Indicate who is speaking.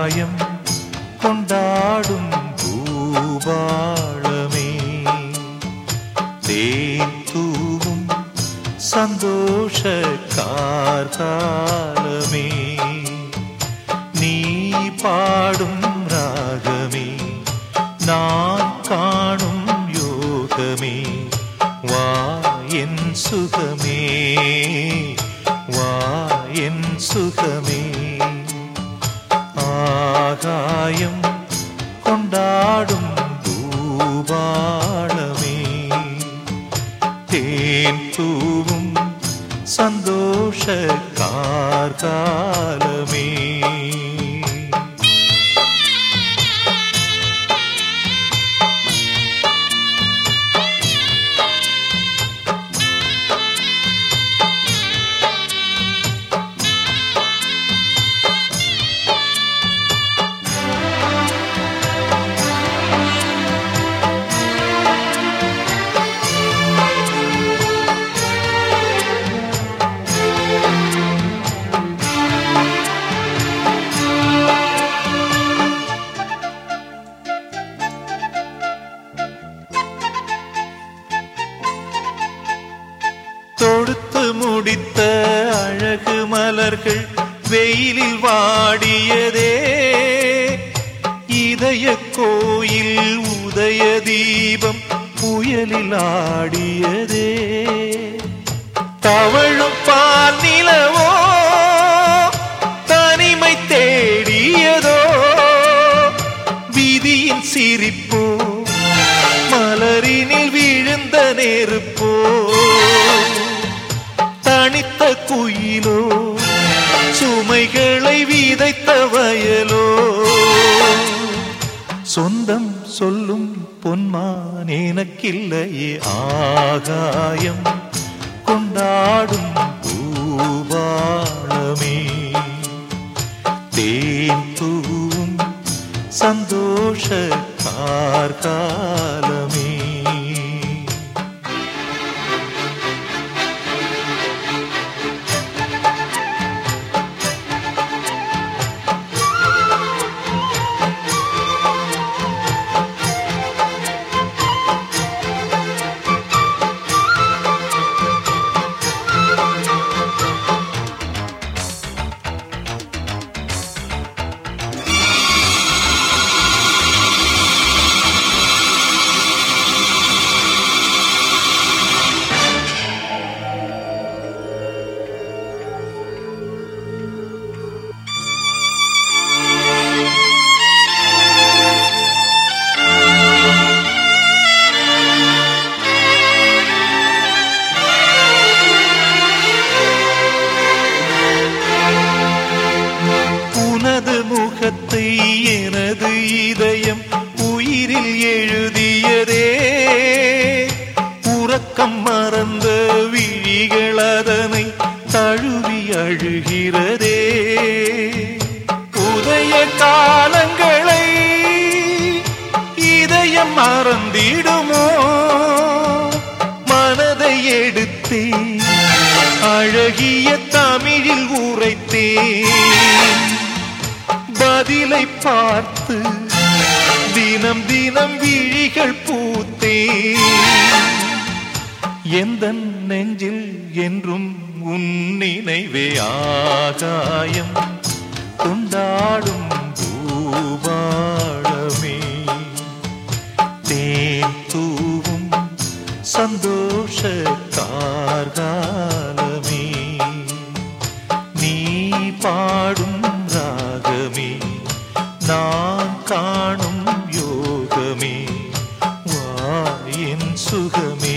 Speaker 1: ஆகாயம் கொண்டாடும் பூபாளமே. தேன் தூவும் சந்தோஷ கார்த்தாலமே நீ பாடும் ராகமே நான் காணும் யோகமே. வா என் சுகமே வா என் சுகமே. ஆகாயம் கொண்டாடும் பூபாளமே தேன் தூவும் சந்தோஷ கார்காலமே முடித்த அழகு மலர்கள் வெயிலில் வாடியதே. இதய கோயில் உதய தீபம் புயலில் ஆடியதே. தவழும் பால் நிலவோ தனிமை தேடியதோ. விதியின் சிரிப்போ மலரினில் விழுந்த நெருப்போ. தனித்த குயிலோ சுமைகளை விதைத்த வயலோ. சொந்தம் சொல்லும் பொன்மான் எனக்கில்லையே ஆகாயம். எழுதியதே. உறக்கம் மறந்த விழிகள் அதனை தழுவி அழுகிறதே. உதய காலங்களை இதயம் மறந்திடுமோ? மனதை எடுத்தே. அழகிய தமிழில் உரைத்தேன் பதிலை பார்த்து தினம் தினம் விழிகள் பூத்தே. எந்த நெஞ்சில் என்றும் உன் நினைவே ஆகாயம். கொண்டாடும் பூபாளமே தேன் தூவும் சந்தோஷ கார்காலமே. நீ பாடும் ராகமே நான் சுகமே.